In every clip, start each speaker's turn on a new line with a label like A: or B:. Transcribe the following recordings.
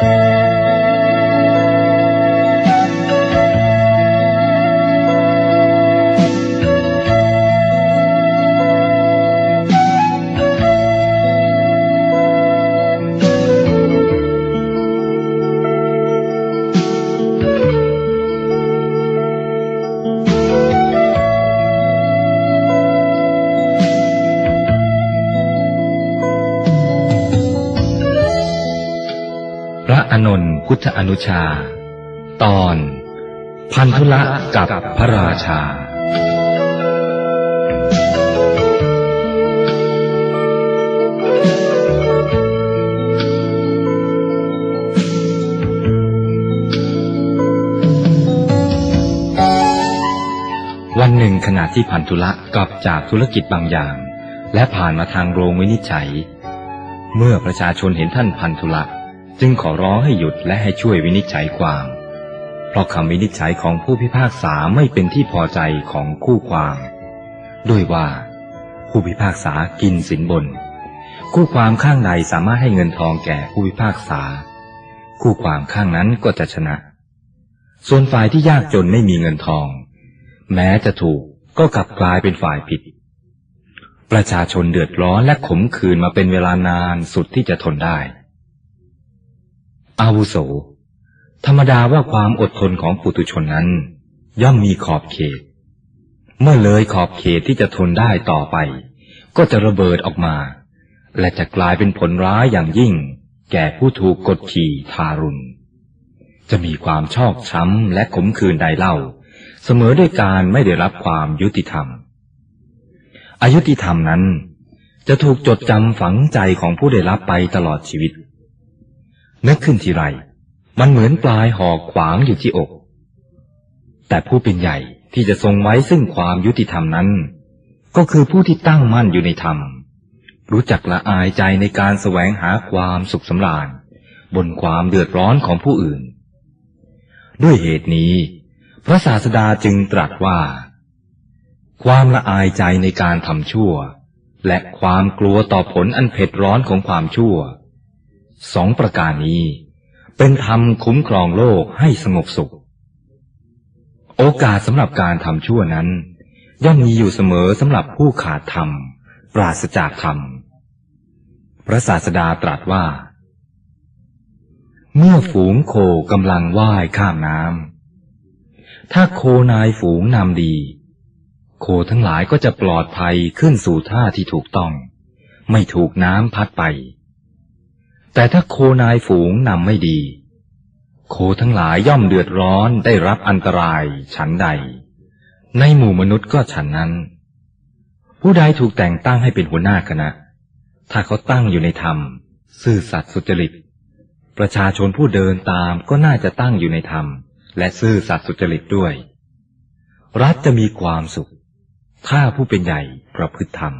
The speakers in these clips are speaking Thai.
A: พ พุทธอนุชา ตอน พันธุละกับพระราชา วันหนึ่งขณะที่พันธุละกลับจากธุรกิจบางอย่าง และผ่านมาทางโรงวินิจฉัย เมื่อประชาชนเห็นท่านพันธุละ จึงขอร้องให้หยุดและให้ช่วยวินิจฉัยความ เพราะคำวินิจฉัยของผู้พิพากษาไม่เป็นที่พอใจของคู่ความ ด้วยว่า ผู้พิพากษากินสินบน คู่ความข้างใดสามารถให้เงินทองแก่ผู้พิพากษา คู่ความข้างนั้นก็จะชนะ ส่วนฝ่ายที่ยากจนไม่มีเงินทอง แม้จะถูกก็กลับกลายเป็นฝ่ายผิด ประชาชนเดือดร้อนและขมขื่นมาเป็นเวลานานสุดที่จะทนได้ อาวุโส ธรรมดาว่าความอดทนของปุตุชนนั้น ย่อมมีขอบเขต เมื่อเลยขอบเขตที่จะทนได้ต่อไป ก็จะระเบิดออกมา และจะกลายเป็นผลร้ายอย่างยิ่ง แก่ผู้ถูกกดขี่ทารุณ จะมีความชอกช้ำและขมขื่นใดเล่า เสมอด้วยการไม่ได้รับความยุติธรรม อายุติธรรมนั้นจะถูกจดจำฝังใจของผู้ได้รับไปตลอดชีวิต นึกขึ้นทีไร มันเหมือนปลายหอกขวางอยู่ที่อก แต่ผู้เป็นใหญ่ที่จะทรงไว้ซึ่งความยุติธรรมนั้น ก็คือผู้ที่ตั้งมั่นอยู่ในธรรม รู้จักละอายใจในการแสวงหาความสุขสำราญ บนความเดือดร้อนของผู้อื่น ด้วยเหตุนี้ พระศาสดาจึงตรัสว่า ความละอายใจในการทำชั่ว และความกลัวต่อผลอันเผ็ดร้อนของความชั่ว สองประการนี้ เป็นธรรมคุ้มครองโลกให้สงบสุข โอกาสสำหรับการทำชั่วนั้น ย่อมมีอยู่เสมอสำหรับผู้ขาดธรรม ปราศจากธรรม พระศาสดาตรัสว่า เมื่อฝูงโคกำลังว่ายข้ามน้ำถ้าโคนายฝูงนำดี โคทั้งหลายก็จะปลอดภัยขึ้นสู่ท่าที่ถูกต้อง ไม่ถูกน้ำพัดไป แต่ถ้าโคนายฝูงนำไม่ดี โคทั้งหลายย่อมเดือดร้อนได้รับอันตรายฉันใด ในหมู่มนุษย์ก็ฉันนั้น ผู้ใดถูกแต่งตั้งให้เป็นหัวหน้าคณะ ถ้าเขาตั้งอยู่ในธรรม ซื่อสัตย์สุจริต ประชาชนผู้เดินตามก็น่าจะตั้งอยู่ในธรรม และซื่อสัตย์สุจริตด้วย รัฐจะมีความสุข ถ้าผู้เป็นใหญ่ประพฤติธรรม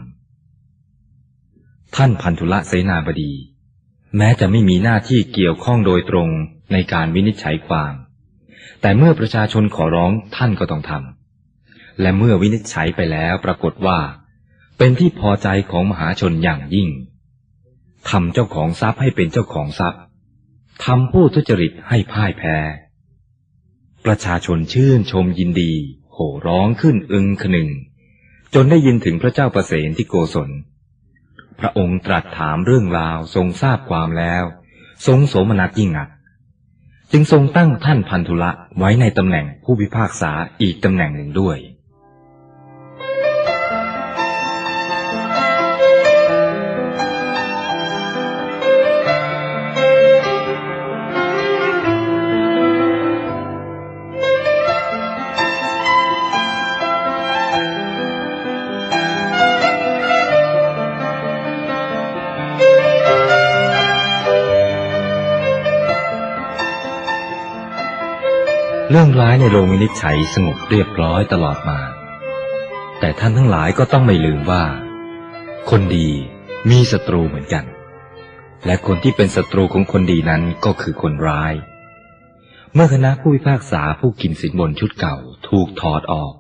A: ท่านพันธุละเสนาบดี แม้จะไม่มีหน้าที่เกี่ยวข้องโดยตรงในการวินิจฉัยความ แต่เมื่อประชาชนขอร้องท่านก็ต้องทำและเมื่อวินิจฉัยไปแล้วปรากฏว่า เป็นที่พอใจของมหาชนอย่างยิ่งทำเจ้าของทรัพย์ให้เป็นเจ้าของทรัพย์ทำผู้ทุจริตให้พ่ายแพ้ ประชาชนชื่นชมยินดี โห่ร้องขึ้นอึงขนึง จนได้ยินถึงพระเจ้าประเสนที่โกศล พระองค์ตรัสถามเรื่องราวทรงทราบความแล้ว ทรงโสมนัสยิ่งนัก จึงทรงตั้งท่านพันธุละไว้ในตำแหน่งผู้พิพากษาอีกตำแหน่งหนึ่งด้วย เรื่องร้ายในโรงวินิจฉัยสงบเรียบร้อยตลอดมา แต่ท่านทั้งหลายก็ต้องไม่ลืมว่า คนดีมีศัตรูเหมือนกัน และคนที่เป็นศัตรูของคนดีนั้นก็คือคนร้าย เมื่อคณะผู้พิพากษาผู้กินสินบนชุดเก่าถูกถอดออก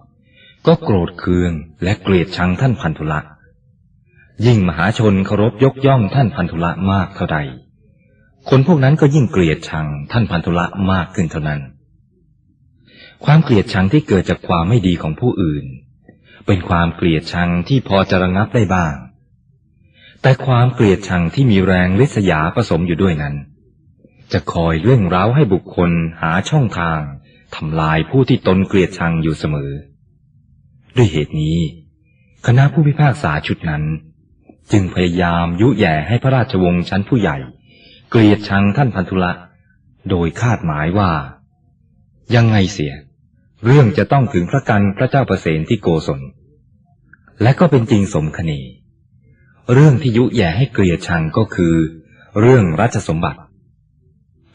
A: ก็โกรธเคืองและเกลียดชังท่านพันธุละยิ่งมหาชนเคารพยกย่องท่านพันธุละมากเท่าใด คนพวกนั้นก็ยิ่งเกลียดชังท่านพันธุละมากขึ้นเท่านั้น ความเกลียดชังที่เกิดจากความไม่ดีของผู้อื่น เป็นความเกลียดชังที่พอจะระงับได้บ้าง แต่ความเกลียดชังที่มีแรงลิษยาผสมอยู่ด้วยนั้น จะคอยเร่งเร้าให้บุคคลหาช่องทางทำลายผู้ที่ตนเกลียดชังอยู่เสมอ ด้วยเหตุนี้ คณะผู้พิพากษาชุดนั้น จึงพยายามยุแย่ให้พระราชวงศ์ชั้นผู้ใหญ่ เกลียดชังท่านพันธุละ โดยคาดหมายว่า ยังไงเสีย เรื่องจะต้องถึงพระกันพระเจ้าประเสนที่โกศล และก็เป็นจริงสมคณีเรื่องที่ยุแย่ให้เกลียดชังก็คือ เรื่องรัชสมบัติ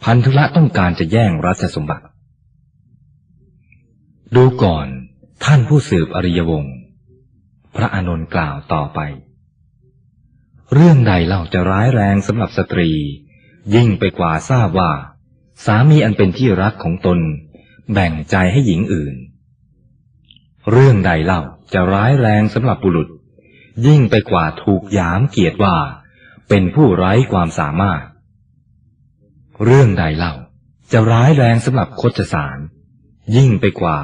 A: พันธุละต้องการจะแย่งรัชสมบัติ ดูก่อนท่านผู้สืบอริยวงศ์พระอานนท์กล่าวต่อไป เรื่องใดเล่าจะร้ายแรงสำหรับสตรี ยิ่งไปกว่าทราบว่า สามีอันเป็นที่รักของตน แบ่งใจให้หญิงอื่น เรื่องใดเล่าจะร้ายแรงสำหรับบุรุษ ยิ่งไปกว่าถูกยามเกียดว่า เป็นผู้ไร้ความสามารถ เรื่องใดเล่าจะร้ายแรงสำหรับคดสาร ยิ่งไปกว่า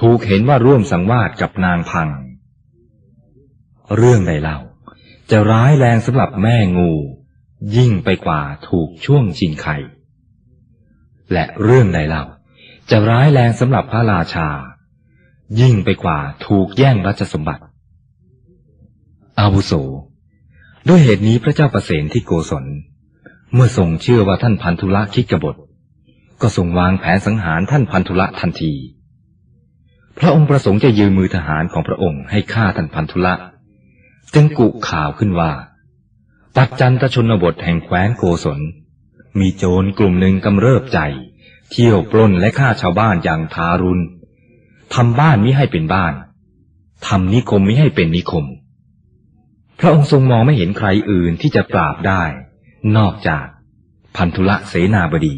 A: ถูกเห็นว่าร่วมสังวาสกับนางพัง เรื่องใดเล่าจะร้ายแรงสำหรับแม่งู ยิ่งไปกว่าถูกช่วงชิงไข่ และเรื่องใดเล่า จะร้ายแรงสำหรับพระราชา ยิ่งไปกว่าถูกแย่งรัชสมบัติ อาวุโส ด้วยเหตุนี้พระเจ้าประเสนที่โกศล เมื่อทรงเชื่อว่าท่านพันธุละคิดกบฏ ก็ทรงวางแผนสังหารท่านพันธุละทันที พระองค์ประสงค์จะยืมมือทหารของพระองค์ให้ฆ่าท่านพันธุละจึงกุข่าวขึ้นว่า ปัจจันตชนบทแห่งแคว้นโกศล มีโจรกลุ่มหนึ่งกำเริบใจ เที่ยวปล้นและฆ่าชาวบ้านอย่างทารุณทำบ้านมิให้เป็นบ้านทำนิคมมิให้เป็นนิคม พระองค์ทรงมองไม่เห็นใครอื่นที่จะปราบได้ นอกจากพันธุละเสนาบดี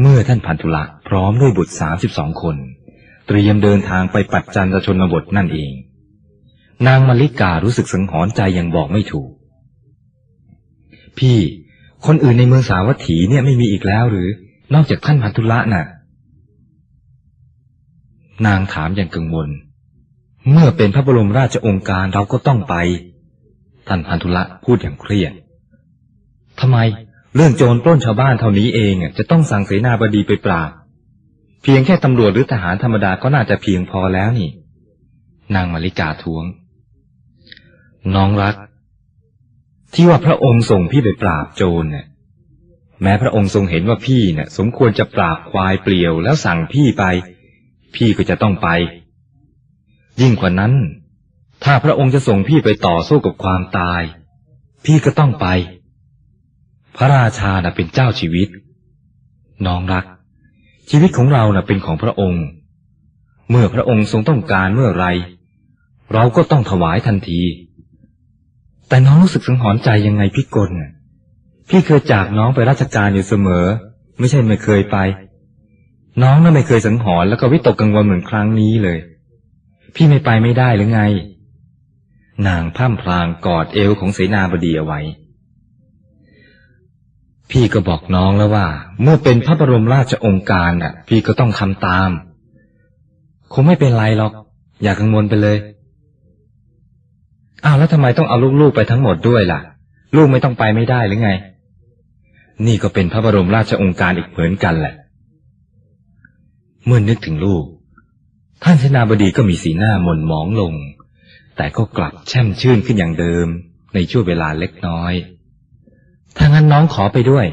A: เมื่อท่านพันธุละพร้อมด้วยบุตรสามสิบสองคน เตรียมเดินทางไปปัจจันตชนบทนั่นเอง นางมาริการู้สึกสังหรณ์ใจยังบอกไม่ถูก พี่ คนอื่นในเมืองสาวัตถีเนี่ยไม่มีอีกแล้วหรือ นอกจากท่านพันธุละน่ะ นางถามอย่างกังวล เมื่อเป็นพระบรมราชองค์การเราก็ต้องไป ท่านพันธุละพูดอย่างเครียดทำไมเรื่องโจรปล้นชาวบ้านเท่านี้เองจะต้องสั่งเสนาบดีไปปราบเพียงแค่ตำรวจหรือทหารธรรมดาก็น่าจะเพียงพอแล้วนี่ นางมาริกาทวง น้องรัก ที่ว่าพระองค์ส่งพี่ไปปราบโจรเนี่ยแม้พระองค์ทรงเห็นว่าพี่เนี่ยสมควรจะปราบควายเปลี่ยวแล้วสั่งพี่ไป พี่ก็จะต้องไป ยิ่งกว่านั้น ถ้าพระองค์จะส่งพี่ไปต่อสู้กับความตาย พี่ก็ต้องไป พระราชาน่ะเป็นเจ้าชีวิต น้องรัก ชีวิตของเราน่ะเป็นของพระองค์ เมื่อพระองค์ทรงต้องการเมื่อไร เราก็ต้องถวายทันที แต่น้องรู้สึกสังหรณ์ใจยังไงพี่กลน่ะพี่เคยจากน้องไปราชการอยู่เสมอ ไม่ใช่ไม่เคยไป น้องน่ะไม่เคยสังหรณ์แล้วก็วิตกกังวลเหมือนครั้งนี้เลย พี่ไม่ไปไม่ได้หรือไง นางพร่ำพลางกอดเอวของเสนาบดีเอาไว้ พี่ก็บอกน้องแล้วว่า เมื่อเป็นพระบรมราชองค์การน่ะ พี่ก็ต้องทำตาม คงไม่เป็นไรหรอก อย่ากังวลไปเลย อ้าวแล้วทำไมต้องเอาลูกๆไปทั้งหมดด้วยล่ะ ลูกไม่ต้องไปไม่ได้หรือไง นี่ก็เป็นพระบรมราชองค์การอีกเหมือนกันแหละ เมื่อนึกถึงลูก ท่านเสนาบดีก็มีสีหน้าหม่นหมองลง แต่ก็กลับแช่มชื่นขึ้นอย่างเดิม ในช่วงเวลาเล็กน้อย ถ้างั้นน้องขอไปด้วย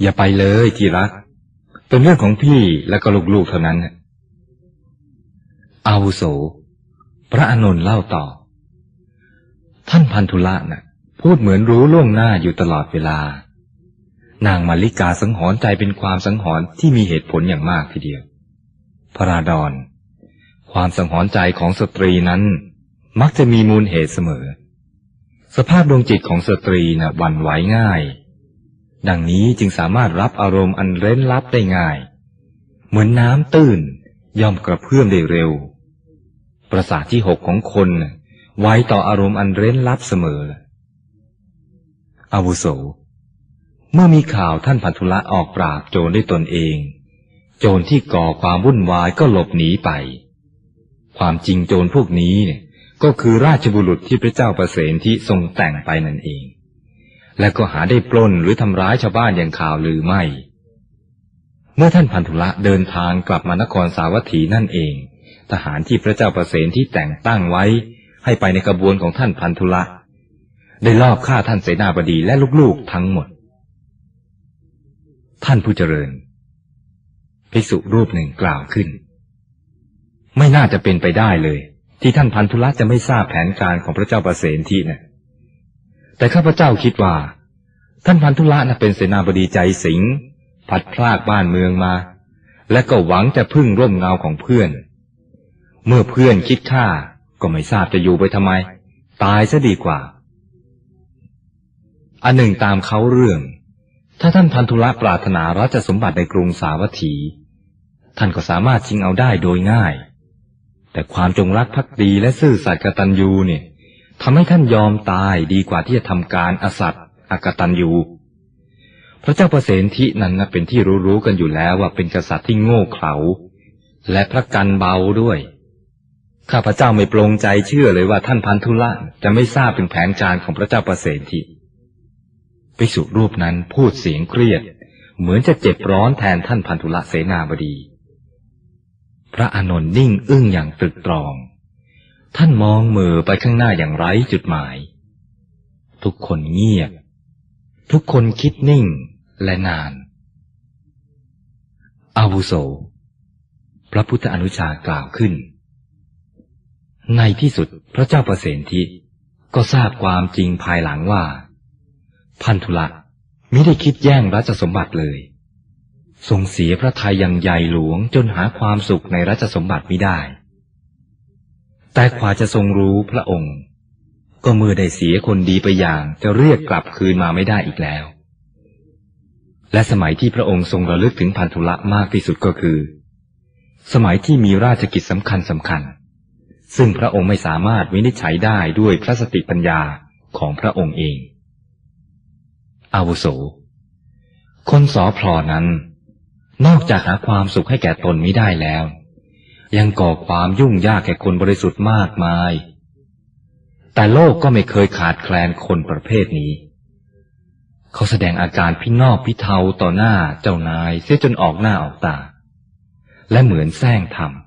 A: อย่าไปเลยที่รัก เป็นเรื่องของพี่และก็ลูกๆเท่านั้นอาวุโส พระอานนท์เล่าต่อ ท่านพันธุละน่ะ พูดเหมือนรู้ล่วงหน้าอยู่ตลอดเวลา นางมัลลิกาสังหรณ์ใจเป็นความสังหรณ์ที่มีเหตุผลอย่างมากทีเดียว พระราดอนความสังหรณ์ใจของสตรีนั้น มักจะมีมูลเหตุเสมอ สภาพดวงจิตของสตรีน่ะหวั่นไหวง่าย ดังนี้จึงสามารถรับอารมณ์อันเร้นลับได้ง่าย เหมือนน้ำตื้นย่อมกระเพื่อมได้เร็ว ประสาทที่หกของคน ไวต่ออารมณ์อันเร้นลับเสมอ อาวุโส เมื่อมีข่าวท่านพันธุละออกปราบโจรด้วยตนเอง โจรที่ก่อความวุ่นวายก็หลบหนีไป ความจริงโจรพวกนี้เนี่ยก็คือราชบุรุษที่พระเจ้าประเสนที่ทรงแต่งไปนั่นเอง และก็หาได้ปล้นหรือทำร้ายชาวบ้านอย่างข่าวลือไม่ เมื่อท่านพันธุละเดินทางกลับมานครสาวัตถีนั่นเอง ทหารที่พระเจ้าประเสนที่แต่งตั้งไว้ ให้ไปในกระบวนของท่านพันธุละ ได้ลอบฆ่าท่านเสนาบดีและลูกๆทั้งหมด ท่านผู้เจริญ ภิกษุรูปหนึ่งกล่าวขึ้น ไม่น่าจะเป็นไปได้เลย ที่ท่านพันธุละจะไม่ทราบแผนการของพระเจ้าประเสนที่นะ่แต่ข้าพเจ้าคิดว่า ท่านพันธุละน่ะเป็นเสนาบดีใจสิงผัดพลากบ้านเมืองมา และก็หวังจะพึ่งร่มเงาของเพื่อน เมื่อเพื่อนคิดฆ่า ก็ไม่ทราบจะอยู่ไปทำไม ตายซะดีกว่า อันหนึ่งตามเขาเรื่อง ถ้าท่านพันธุละปรารถนารัชสมบัติในกรุงสาวัตถี ท่านก็สามารถชิงเอาได้โดยง่าย แต่ความจงรักภักดีและซื่อสัตย์กตัญญูเนี่ยทำให้ท่านยอมตายดีกว่าที่จะทำการอสัตย์อกตัญญูพระเจ้าประเสนทินั้นนะเป็นที่รู้ๆกันอยู่แล้วว่าเป็นกษัตริย์ที่โง่เขลาและพระกันเบาด้วย ข้าพระเจ้าไม่ปรงใจเชื่อเลยว่าท่านพันธุละจะไม่ทราบถึงแผนการของพระเจ้าประเสนทิภิกษุรูปนั้นพูดเสียงเครียด เหมือนจะเจ็บร้อนแทนท่านพันธุละเสนาบดี พระอานนท์นิ่งอึ้งอย่างตรึกตรอง ท่านมองมือไปข้างหน้าอย่างไร้จุดหมาย ทุกคนเงียบ ทุกคนคิดนิ่งและนาน อาวุโส พระพุทธอนุชากล่าวขึ้น ในที่สุดพระเจ้าประเสนทิก็ทราบความจริงภายหลังว่า พันธุละมิได้คิดแย่งรัชสมบัติเลยทรงเสียพระทัยอย่างใหญ่หลวงจนหาความสุขในรัชสมบัติไม่ได้ แต่กว่าจะทรงรู้พระองค์ ก็เมื่อได้เสียคนดีไปอย่างจะเรียกกลับคืนมาไม่ได้อีกแล้ว และสมัยที่พระองค์ทรงระลึกถึงพันธุละมากที่สุดก็คือ สมัยที่มีราชกิจสำคัญสำคัญ ซึ่งพระองค์ไม่สามารถวินิจฉัยได้ด้วยพระสติปัญญาของพระองค์เอง อาวุโส คนสอพลอนั้น นอกจากหาความสุขให้แก่ตนไม่ได้แล้ว ยังก่อความยุ่งยากแก่คนบริสุทธิ์มากมาย แต่โลกก็ไม่เคยขาดแคลนคนประเภทนี้ เขาแสดงอาการพินอกพิเทาต่อหน้าเจ้านายเสียจนออกหน้าออกตา และเหมือนแซงทำ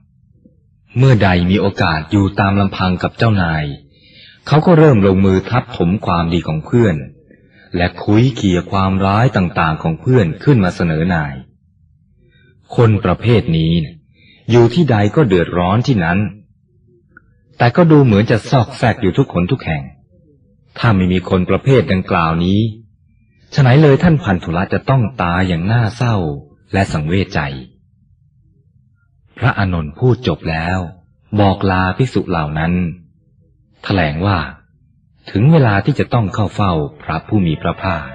A: เมื่อใดมีโอกาสอยู่ตามลำพังกับเจ้านาย เขาก็เริ่มลงมือทับถมความดีของเพื่อน และคุยเคียความร้ายต่างๆของเพื่อนขึ้นมาเสนอนาย คนประเภทนี้ อยู่ที่ใดก็เดือดร้อนที่นั้น แต่ก็ดูเหมือนจะซอกแซกอยู่ทุกคนทุกแห่ง ถ้าไม่มีคนประเภทดังกล่าวนี้ฉะไหนเลยท่านพันธุระจะต้องตายอย่างน่าเศร้าและสังเวชใจ พระอานนท์พูดจบแล้ว บอกลาพิสุเหล่านั้นถแถลงว่า ถึงเวลาที่จะต้องเข้าเฝ้าพระผู้มีพระภาค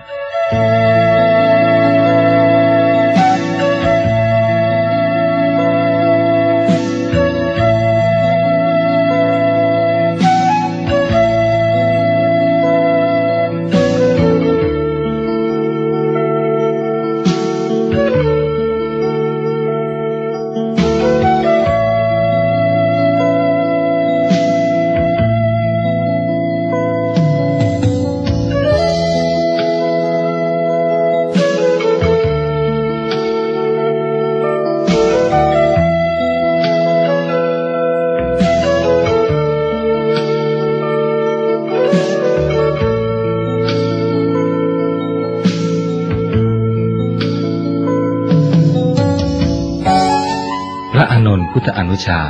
A: นุชา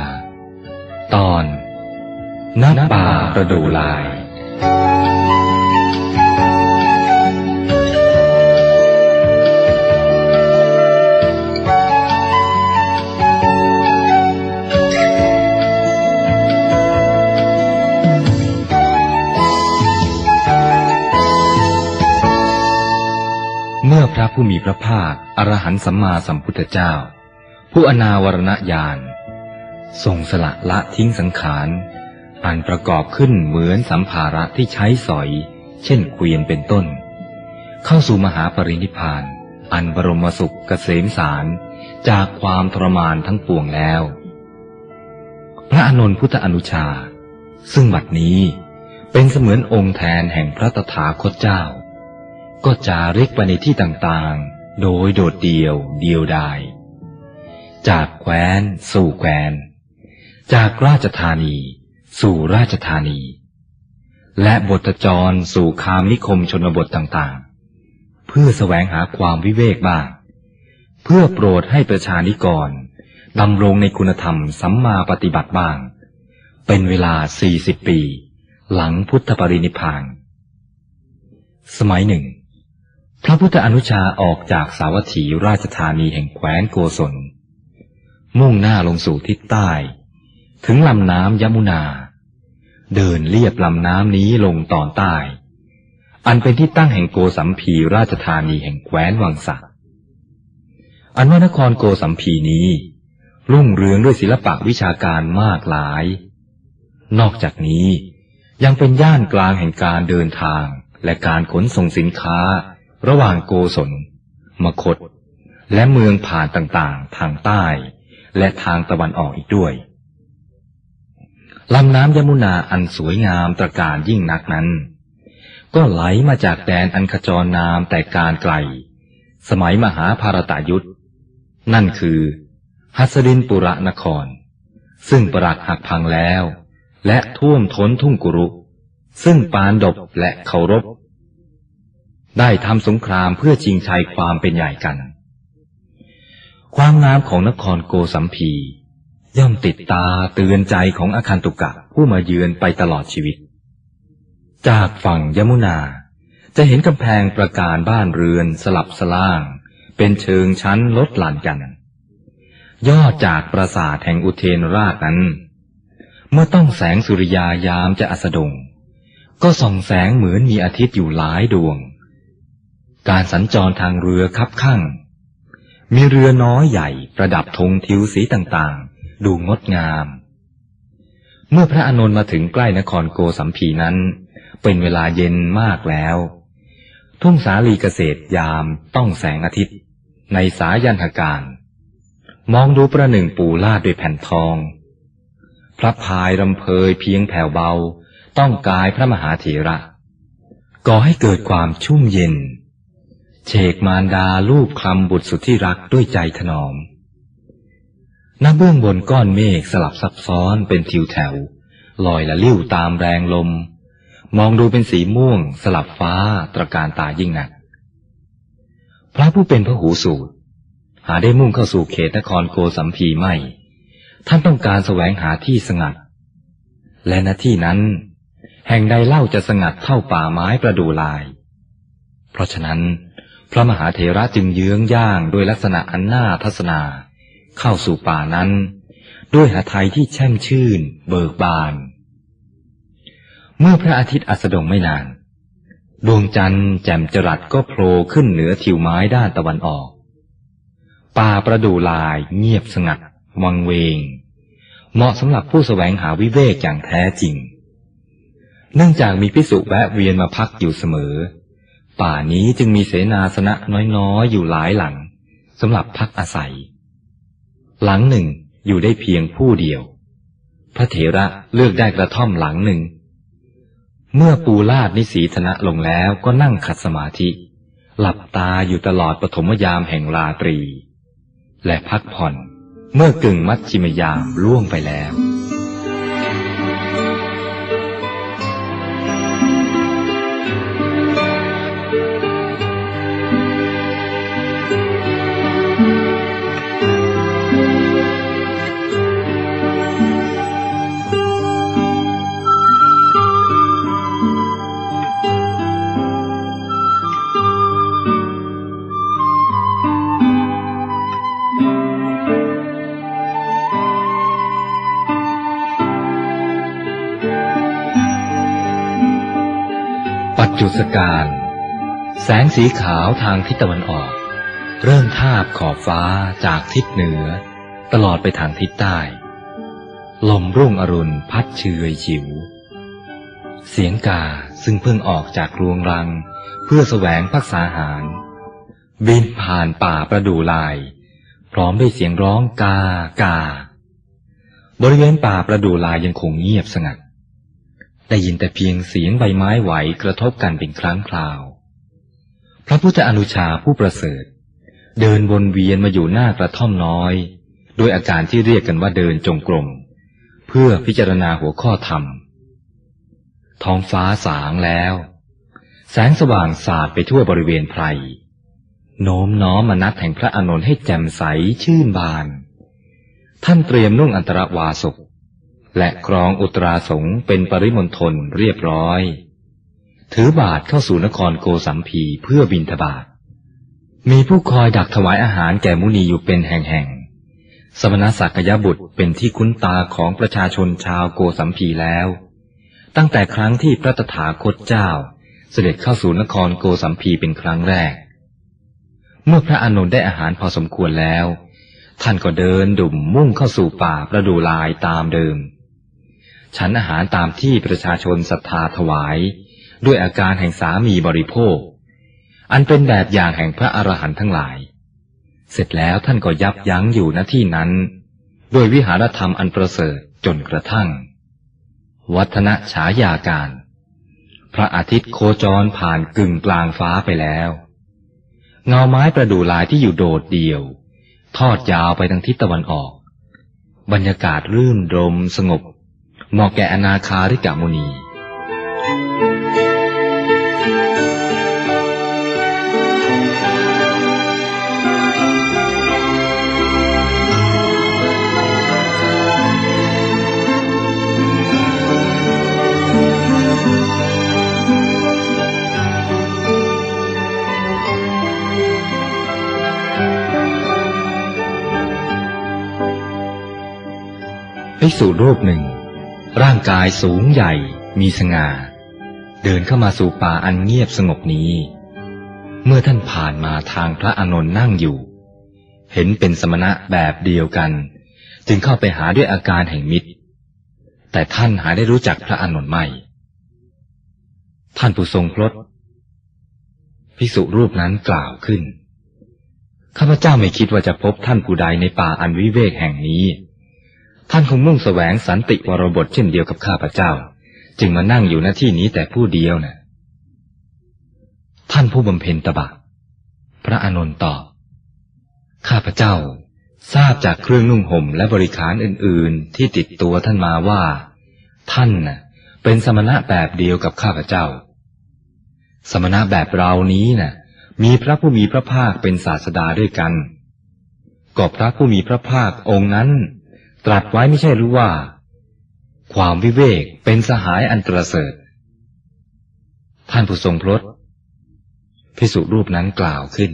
A: ตอนน้ำป่าประดูลาย เมื่อพระผู้มีพระภาค อรหันต์สัมมาสัมพุทธเจ้า ผู้อนาวรณญาณ ทรงสละละทิ้งสังขาร อันประกอบขึ้นเหมือนสัมภาระที่ใช้สอย เช่นเกวียนเป็นต้น เข้าสู่มหาปรินิพาน อันบรมสุขเกษมสาร จากความทรมานทั้งปวงแล้ว พระอานนพุทธอนุชา ซึ่งบัดนี้เป็นเสมือนองค์แทนแห่งพระตถาคตเจ้า ก็จาริกไปในที่ต่างๆ โดยโดดเดี่ยวเดียวดาย จากแคว้นสู่แคว้น จากราชธานี สู่ราชธานี และบทจรสู่คามนิคมชนบทต่างๆ เพื่อแสวงหาความวิเวกบ้าง เพื่อโปรดให้ประชานิกรดำรงในคุณธรรมสัมมาปฏิบัติบ้าง เป็นเวลาสี่สิบปี หลังพุทธปรินิพพานสมัยหนึ่ง พระพุทธอนุชาออกจากสาวัตถีราชธานีแห่งแคว้นโกศล มุ่งหน้าลงสู่ทิศใต้ ถึงลำน้ำยมุนา เดินเลียบลำน้ำนี้ลงตอนใต้ อันเป็นที่ตั้งแห่งโกสัมพีราชธานีแห่งแคว้นวังสักอันว่านครโกสัมพีนี้ รุ่งเรืองด้วยศิลปะวิชาการมากหลาย นอกจากนี้ยังเป็นย่านกลางแห่งการเดินทางและการขนส่งสินค้า ระหว่างโกศล มคต และเมืองผ่านต่างๆ ทางใต้ และทางตะวันออกอีกด้วย ลำน้ำยมุนาอันสวยงามตระการยิ่งนักนั้น ก็ไหลมาจากแดนอันขจรนามแต่การไกล สมัยมหาภารตายุทธนั่นคือฮัสดินปุระนคร ซึ่งปรักหักพังแล้ว และท่วมท้นทุ่งกุรุ ซึ่งปานดบและเคารพ ได้ทำสงครามเพื่อชิงชัยความเป็นใหญ่กัน ความงามของนครโกสัมพี ย่อมติดตาเตือนใจของอาคันตุกะผู้มาเยือนไปตลอดชีวิต จากฝั่งยมุนา จะเห็นกำแพงประการบ้านเรือนสลับสล่าง เป็นเชิงชั้นลดหลั่นกันยอดจากปราสาทแห่งอุเทนราชนั้น เมื่อต้องแสงสุริยายามจะอัสดง ก็ส่องแสงเหมือนมีอาทิตย์อยู่หลายดวง การสัญจรทางเรือคับข้างมีเรือน้อยใหญ่ประดับธงทิวสีต่าง ดูงดงาม เมื่อพระอานนท์มาถึงใกล้นครโกสัมพีนั้น เป็นเวลาเย็นมากแล้ว ทุ่งสาลีเกษตรยามต้องแสงอาทิตย์ ในสายันหการ มองดูประหนึ่งปูลาดด้วยแผ่นทอง พระพายรำเพยเพียงแผ่วเบา ต้องกายพระมหาเถระ ก่อให้เกิดความชุ่มเย็นเชกมารดาลูกคลำบุตรสุดที่รักด้วยใจถนอม ณเบื้องบนก้อนเมฆสลับซับซ้อนเป็นทิวแถว ลอยละลิ้วตามแรงลม มองดูเป็นสีม่วง สลับฟ้าตระการตายิ่งหนัก พระผู้เป็นพระหูสูตร หาได้มุ่งเข้าสู่เขตนครโกสัมพีไม่ ท่านต้องการแสวงหาที่สงัด และณที่นั้น แห่งใดเล่าจะสงัดเท่าป่าไม้ประดูลาย เพราะฉะนั้น พระมหาเถระจึงเยื้องย่างด้วยลักษณะอันน่าทัศนา เข้าสู่ป่านั้น ด้วยหาไทยที่แช่มชื่น เบิกบาน เมื่อพระอาทิตย์อัสดงไม่นาน ดวงจันทร์แจ่มจรัสก็โผล่ขึ้นเหนือทิวไม้ด้านตะวันออก ป่าประดูลายเงียบสงัด วังเวง เหมาะสำหรับผู้สแสวงหาวิเวกอย่างแท้จริง เนื่องจากมีพิสุแวะเวียนมาพักอยู่เสมอ ป่านี้จึงมีเสนาสนะน้อยๆอยู่หลายหลังสำหรับพักอาศัย หลังหนึ่งอยู่ได้เพียงผู้เดียว พระเถระเลือกได้กระท่อมหลังหนึ่ง เมื่อปูลาดนิสีธนะลงแล้วก็นั่งขัดสมาธิ หลับตาอยู่ตลอดปฐมยามแห่งราตรี และพักผ่อนเมื่อกึ่งมัชชิมยามล่วงไปแล้ว จุดสการ แสงสีขาวทางทิศตะวันออก เริ่มทาบขอบฟ้าจากทิศเหนือ ตลอดไปทางทิศใต้ ลมรุ่งอรุณพัดเชยฉิว เสียงกาซึ่งเพิ่งออกจากรวงรัง เพื่อแสวงพักษาหาร บินผ่านป่าประดูลาย พร้อมด้วยเสียงร้องกากา บริเวณป่าประดูลายยังคงเงียบสงัด ได้ยินแต่เพียงเสียงใบไม้ไหวกระทบกันเป็นครั้งคราว พระพุทธอนุชาผู้ประเสริฐ เดินวนเวียนมาอยู่หน้ากระท่อมน้อย โดยอาการที่เรียกกันว่าเดินจงกรมเพื่อพิจารณาหัวข้อธรรม ท้องฟ้าสางแล้ว แสงสว่างสาดไปทั่วบริเวณไพรโน้มน้อมมานัดแห่งพระอานนท์ให้แจ่มใสชื่นบาน ท่านเตรียมนุ่งอันตรวาสก และกรองอุตราสงเป็นปริมณฑลเรียบร้อย ถือบาทเข้าสู่นครโกสัมพีเพื่อบินทบาท มีผู้คอยดักถวายอาหารแก่มุนีอยู่เป็นแห่งๆ สมณศักยบุตรเป็นที่คุ้นตาของประชาชนชาวโกสัมพีแล้ว ตั้งแต่ครั้งที่พระตถาคตเจ้า เสด็จเข้าสู่นครโกสัมพีเป็นครั้งแรก เมื่อพระอานนท์ได้อาหารพอสมควรแล้ว ท่านก็เดินดุ่มมุ่งเข้าสู่ป่าประดูลายตามเดิม ฉันอาหารตามที่ประชาชนศรัทธาถวาย ด้วยอาการแห่งสามีบริโภค อันเป็นแบบอย่างแห่งพระอรหันต์ทั้งหลาย เสร็จแล้วท่านก็ยับยั้งอยู่ณที่นั้นโดยวิหารธรรมอันประเสริฐจนกระทั่ง วัฒนฉายาการ พระอาทิตย์โคจรผ่านกึ่งกลางฟ้าไปแล้ว เงาไม้ประดู่ลายที่อยู่โดดเดี่ยว ทอดยาวไปทางทิศตะวันออก บรรยากาศรื่นรมสงบ เหมาะแก่อนาคาริกามุนีภิกษุรูปหนึ่ง ร่างกายสูงใหญ่มีสง่า เดินเข้ามาสู่ป่าอันเงียบสงบนี้ เมื่อท่านผ่านมาทางพระอานนท์นั่งอยู่ เห็นเป็นสมณะแบบเดียวกัน จึงเข้าไปหาด้วยอาการแห่งมิตร แต่ท่านหาได้รู้จักพระอานนท์ไม่ ท่านผู้ทรงพลดภิกษุรูปนั้นกล่าวขึ้นข้าพเจ้าไม่คิดว่าจะพบท่านผู้ใดในป่าอันวิเวกแห่งนี้ ท่านคงมุ่งแสวงสันติวรบทเช่นเดียวกับข้าพเจ้า จึงมานั่งอยู่หน้าที่นี้แต่ผู้เดียวนะท่านผู้บำเพ็ญตบะ พระอานนท์ตอบ ข้าพเจ้า ทราบจากเครื่องนุ่งห่มและบริขารอื่น ๆ ที่ติดตัวท่านมาว่า ท่านน่ะ เป็นสมณะแบบเดียวกับข้าพเจ้า สมณะแบบเรานี้น่ะ มีพระผู้มีพระภาคเป็นศาสดาด้วยกัน ก็พระผู้มีพระภาคองค์นั้น ตรัสไว้ไม่ใช่หรือว่า ความวิเวกเป็นสหายอันประเสริฐ ท่านผู้ทรงพลดพิสุรูปนั้นกล่าวขึ้น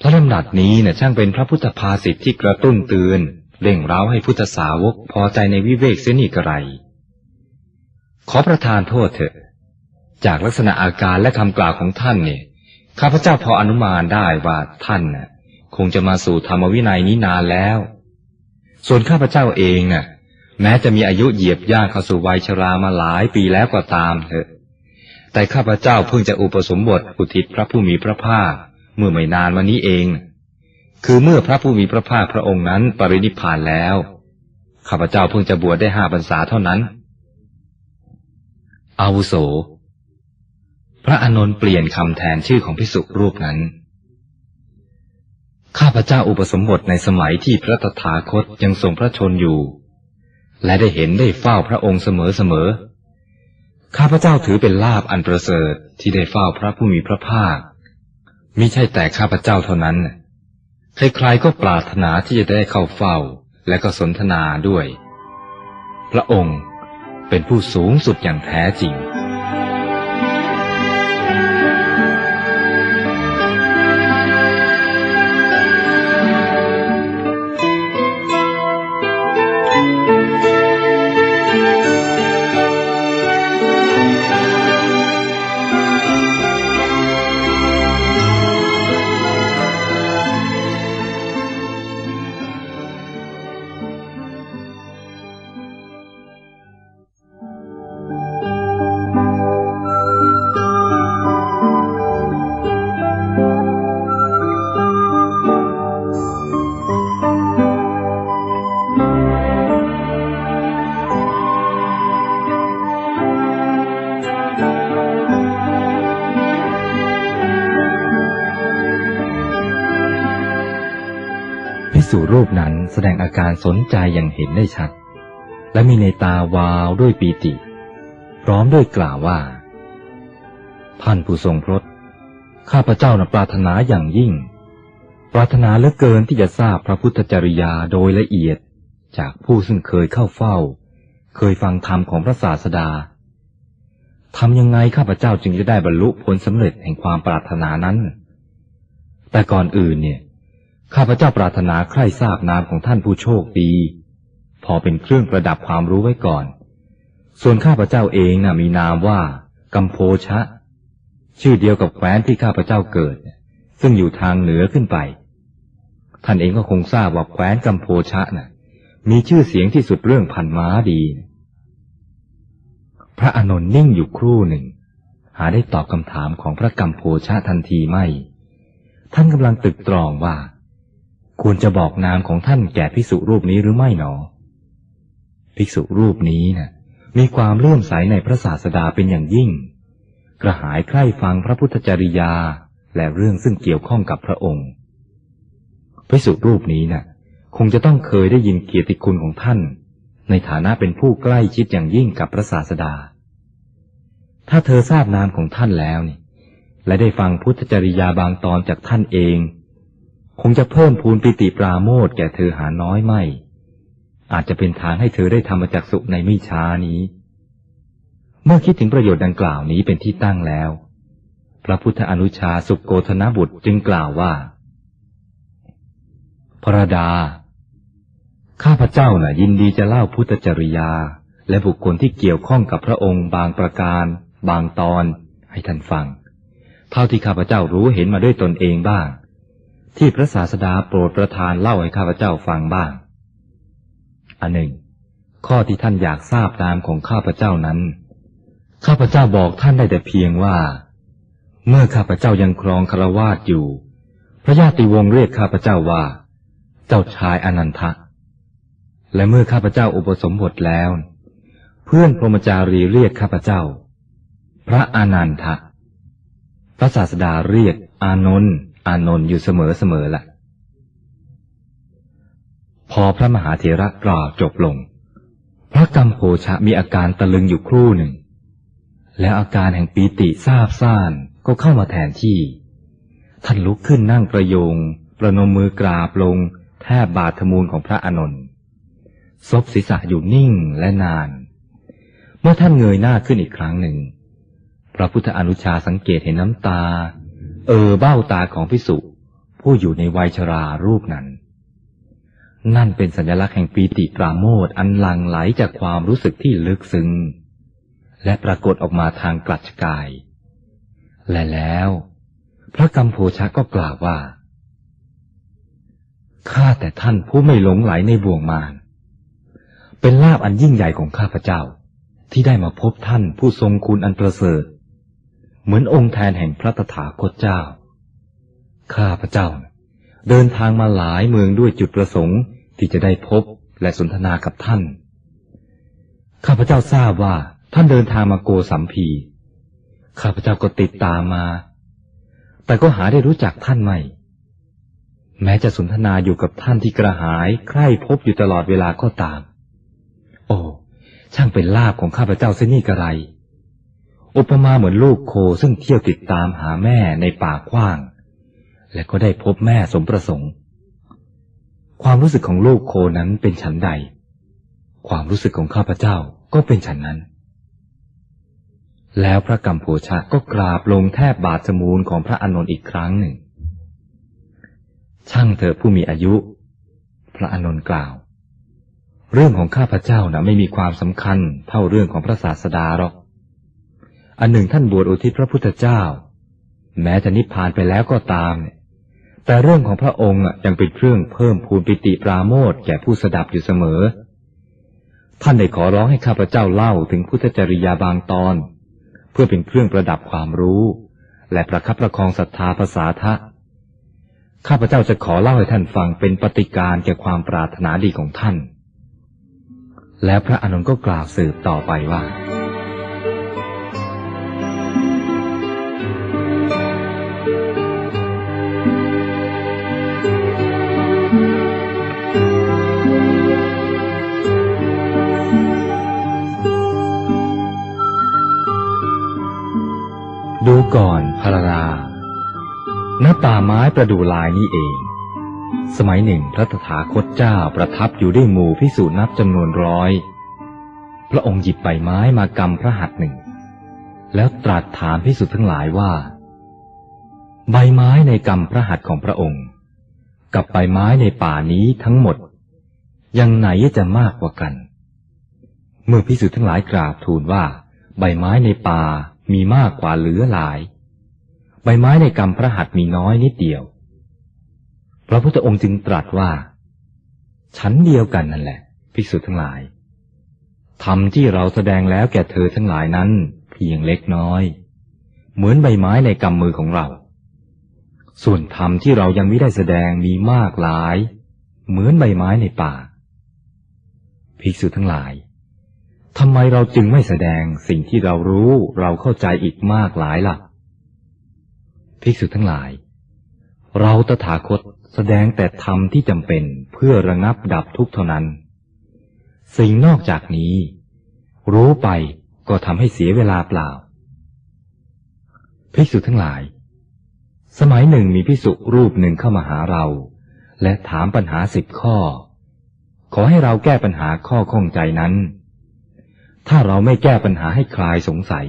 A: พระลำดับนี้เนี่ยช่างเป็นพระพุทธภาษิตที่กระตุ้นเตือนเร่งร้าให้พุทธสาวกพอใจในวิเวกเสนีกระไรขอประทานโทษเถอะ จากลักษณะอาการและคำกล่าวของท่านเนี่ยข้าพเจ้าพออนุมานได้ว่าท่านน่ะ คงจะมาสู่ธรรมวินัยนี้นานแล้ว ส่วนข้าพเจ้าเองน่ะ แม้จะมีอายุเหยียบย่างเข้าสู่วัยชรามาหลายปีแล้วก็ตามเถอะ แต่ข้าพเจ้าเพิ่งจะอุปสมบทอุทิศพระผู้มีพระภาคเมื่อไม่นานมานี้เอง คือเมื่อพระผู้มีพระภาคพระองค์นั้นปรินิพพานแล้ว ข้าพเจ้าเพิ่งจะบวชได้ห้าพรรษาเท่านั้น อาวุโส พระอานนท์เปลี่ยนคำแทนชื่อของพิสุรูปนั้น ข้าพเจ้าอุปสมบทในสมัยที่พระตถาคตยังทรงพระชนอยู่ และได้เห็นได้เฝ้าพระองค์เสมอๆข้าพเจ้าถือเป็นลาบอันประเสริฐที่ได้เฝ้าพระผู้มีพระภาคมิใช่แต่ข้าพเจ้าเท่านั้น ใครๆก็ปรารถนาที่จะได้เข้าเฝ้าและก็สนทนาด้วย พระองค์เป็นผู้สูงสุดอย่างแท้จริง แสดงอาการสนใจอย่างเห็นได้ชัด และมีในตาวาวด้วยปีติ พร้อมด้วยกล่าวว่า ท่านผู้ทรงพรตข้าพระเจ้านะปรารถนาอย่างยิ่ง ปรารถนาเหลือเกินที่จะทราบพระพุทธจริยาโดยละเอียดจากผู้ซึ่งเคยเข้าเฝ้า เคยฟังธรรมของพระศาสดาทำยังไงข้าพเจ้าจึงจะได้บรรลุผลสำเร็จแห่งความปรารถนานั้น แต่ก่อนอื่นเนี่ย ข้าพเจ้าปรารถนาใคร่ทราบนามของท่านผู้โชคดี พอเป็นเครื่องประดับความรู้ไว้ก่อน ส่วนข้าพเจ้าเองนะ่ะมีนามว่ากัมโพชะ ชื่อเดียวกับแคว้นที่ข้าพเจ้าเกิด ซึ่งอยู่ทางเหนือขึ้นไป ท่านเองก็คงทราบว่าแคว้นกัมโพชะนะ่ะ มีชื่อเสียงที่สุดเรื่องพันม้าดี พระอนนท์นิ่งอยู่ครู่หนึ่ง หาได้ตอบคำถามของพระกัมโพชะทันทีไม่ ท่านกำลังตึกตรองว่า ควรจะบอกนามของท่านแก่ภิกษุรูปนี้หรือไม่หนอ ภิกษุรูปนี้นะ่ะ มีความเลื่อมใสในพระศาสดาเป็นอย่างยิ่ง กระหายใคร่ฟังพระพุทธจริยาและเรื่องซึ่งเกี่ยวข้องกับพระองค์ ภิกษุรูปนี้นะ่ะ คงจะต้องเคยได้ยินเกียรติคุณของท่าน ในฐานะเป็นผู้ใกล้ชิดอย่างยิ่งกับพระศาสดา ถ้าเธอทราบนามของท่านแล้วนี่ และได้ฟังพุทธจริยาบางตอนจากท่านเอง คงจะเพิ่มพูนปิติปราโมทแก่เธอหาน้อยไม่ อาจจะเป็นทางให้เธอได้ธรรมจักสุในไม่ช้านี้ เมื่อคิดถึงประโยชน์ดังกล่าวนี้เป็นที่ตั้งแล้ว พระพุทธอนุชาสุโกธนบุตรจึงกล่าวว่าพระดา ข้าพเจ้านะ่ะยินดีจะเล่าพุทธจริยา และบุคคลที่เกี่ยวข้องกับพระองค์บางประการ บางตอนให้ท่านฟัง เท่าที่ข้าพเจ้ารู้เห็นมาด้วยตนเองบ้าง ที่พระศาสดาโปรดประทานเล่าให้ข้าพเจ้าฟังบ้าง อันหนึ่ง ข้อที่ท่านอยากทราบนามของข้าพเจ้านั้น ข้าพเจ้าบอกท่านได้แต่เพียงว่า เมื่อข้าพเจ้ายังครองคารวาสอยู่ พระญาติวงศ์เรียกข้าพเจ้าว่า เจ้าชายอนันทะ และเมื่อข้าพเจ้าอุปสมบทแล้ว เพื่อนพรหมจารีเรียกข้าพเจ้า พระอนันทะ พระศาสดาเรียกอานนท์ อานนท์อยู่เสมอเสมอละ่ะพอพระมหาเถระกล่าวจบลง พระกัมโพชะมีอาการตะลึงอยู่ครู่หนึ่ง แล้วอาการแห่งปีติทราบซ่านก็เข้ามาแทนที่ ท่านลุกขึ้นนั่งประโยง ประนมมือกราบลง แทบบาทมูลของพระอานนท์ซบศีรษะอยู่นิ่งและนาน เมื่อท่านเงยหน้าขึ้นอีกครั้งหนึ่ง พระพุทธอนุชาสังเกตเห็นน้ำตา เออเบ้าตาของพิสุผู้อยู่ในวัยชรารูปนั้น นั่นเป็นสัญลักษณ์แห่งปีติปราโมทอันหลั่งไหลจากความรู้สึกที่ลึกซึ้งและปรากฏออกมาทางกลัดกาย และแล้ว พระกัมโพชะก็กล่าวว่า ข้าแต่ท่านผู้ไม่หลงไหลในบ่วงมาร เป็นลาบอันยิ่งใหญ่ของข้าพเจ้า ที่ได้มาพบท่านผู้ทรงคุณอันประเสริฐ เหมือนองค์แทนแห่งพระตถาคตเจ้า ข้าพระเจ้า เดินทางมาหลายเมืองด้วยจุดประสงค์ที่จะได้พบและสนทนากับท่าน ข้าพเจ้าทราบว่าท่านเดินทางมาโกสัมพี ข้าพเจ้าก็ติดตามมา แต่ก็หาได้รู้จักท่านไม่ แม้จะสนทนาอยู่กับท่านที่กระหายใคร่พบอยู่ตลอดเวลาก็ตาม โอ้ ช่างเป็นลาบของข้าพเจ้าเสนี่กระไร อุปมาเหมือนลูกโคซึ่งเที่ยวติดตามหาแม่ในป่ากว้าง และก็ได้พบแม่สมประสงค์ ความรู้สึกของลูกโคนั้นเป็นฉันใด ความรู้สึกของข้าพเจ้าก็เป็นฉันนั้น แล้วพระกัมพูชะก็กราบลงแทบบาทสมูลของพระอานนท์อีกครั้งหนึ่ง ช่างเถอผู้มีอายุ พระอานนท์กล่าว เรื่องของข้าพเจ้านะไม่มีความสำคัญเท่าเรื่องของพระศาสดาหรอก อันหนึ่งท่านบวชอุทิศพระพุทธเจ้า แม้จะนิพพานไปแล้วก็ตามเนี่ยแต่เรื่องของพระองค์ยังเป็นเครื่องเพิ่มพูนปิติปราโมทแก่ผู้สดับอยู่เสมอ ท่านได้ขอร้องให้ข้าพเจ้าเล่าถึงพุทธจริยาบางตอน เพื่อเป็นเครื่องประดับความรู้ และประคับประคองศรัทธาภาษาทะ ข้าพเจ้าจะขอเล่าให้ท่านฟังเป็นปฏิการแก่ความปรารถนาดีของท่าน แล้วพระอนุนก็กล่าวสืบต่อไปว่า ก่อนพระราณป่าไม้ประดูลายนี่เอง สมัยหนึ่งพระตถาคตเจ้าประทับอยู่ด้วยหมู่พิสูจนับจำนวนร้อย พระองค์หยิบใบไม้มากำพระหัตถ์หนึ่ง แล้วตรัสถามพิสุทั้งหลายว่า ใบไม้ในกำพระหัตถ์ของพระองค์ กับใบไม้ในป่านี้ทั้งหมด ยังไหนจะมากกว่ากัน เมื่อพิสุทั้งหลายกราบทูลว่า ใบไม้ในป่า มีมากกว่าเหลือหลาย ใบไม้ในกำพระหัตถ์มีน้อยนิดเดียว พระพุทธองค์จึงตรัสว่า ชั้นเดียวกันนั่นแหละ ภิกษุทั้งหลายธรรมที่เราแสดงแล้วแก่เธอทั้งหลายนั้นเพียงเล็กน้อย เหมือนใบไม้ในกำมือของเรา ส่วนธรรมที่เรายังไม่ได้แสดงมีมากหลาย เหมือนใบไม้ในป่า ภิกษุทั้งหลาย ทำไมเราจึงไม่แสดงสิ่งที่เรารู้เราเข้าใจอีกมากหลายล่ะ ภิกษุทั้งหลาย เราตถาคตแสดงแต่ธรรมที่จำเป็นเพื่อระงับดับทุกข์เท่านั้น สิ่งนอกจากนี้ รู้ไปก็ทำให้เสียเวลาเปล่า ภิกษุทั้งหลาย สมัยหนึ่งมีภิกษุรูปหนึ่งเข้ามาหาเรา และถามปัญหาสิบข้อ ขอให้เราแก้ปัญหาข้อข้องใจนั้น ถ้าเราไม่แก้ปัญหาให้คลายสงสัย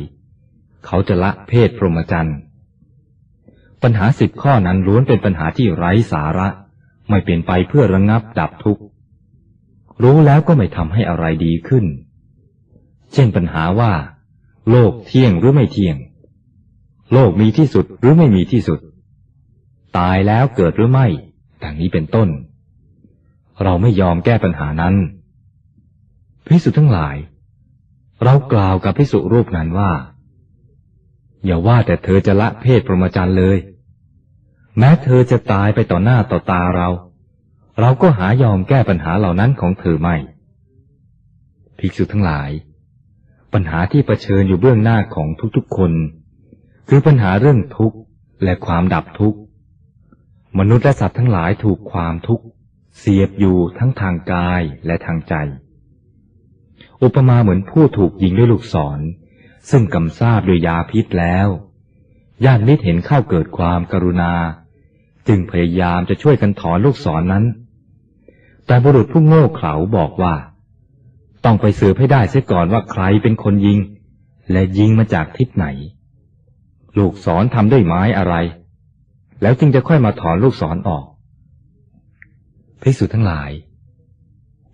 A: เขาจะละเพศพรหมจรรย์ ปัญหาสิบข้อนั้นล้วนเป็นปัญหาที่ไร้สาระ ไม่เป็นไปเพื่อระงงับดับทุกข์ รู้แล้วก็ไม่ทำให้อะไรดีขึ้น เช่นปัญหาว่า โลกเที่ยงหรือไม่เที่ยง โลกมีที่สุดหรือไม่มีที่สุด ตายแล้วเกิดหรือไม่ ดังนี้เป็นต้น เราไม่ยอมแก้ปัญหานั้นพิสุทั้งหลาย เรากล่าวกับพิสุรูปนั้นว่า อย่าว่าแต่เธอจะละเพศพรหมาจรรย์เลย แม้เธอจะตายไปต่อหน้าต่อตาเรา เราก็หายอมแก้ปัญหาเหล่านั้นของเธอไม่ ภิกษุทั้งหลาย ปัญหาที่เผชิญอยู่เบื้องหน้าของทุกๆคน คือปัญหาเรื่องทุกข์และความดับทุกข์ มนุษย์และสัตว์ทั้งหลายถูกความทุกข์เสียบอยู่ทั้งทางกายและทางใจ อุปมาเหมือนผู้ถูกยิงด้วยลูกศร ซึ่งกำซาบด้วยยาพิษแล้วญาติมิตรเห็นเข้าเกิดความกรุณา จึงพยายามจะช่วยกันถอนลูกศรนนั้น แต่บุรุษผู้โง่เขลาบอกว่า ต้องไปสืบให้ได้เสียก่อนว่าใครเป็นคนยิง และยิงมาจากทิศไหน ลูกศรทำด้วยไม้อะไร แล้วจึงจะค่อยมาถอนลูกศรออกพิสุทั้งหลาย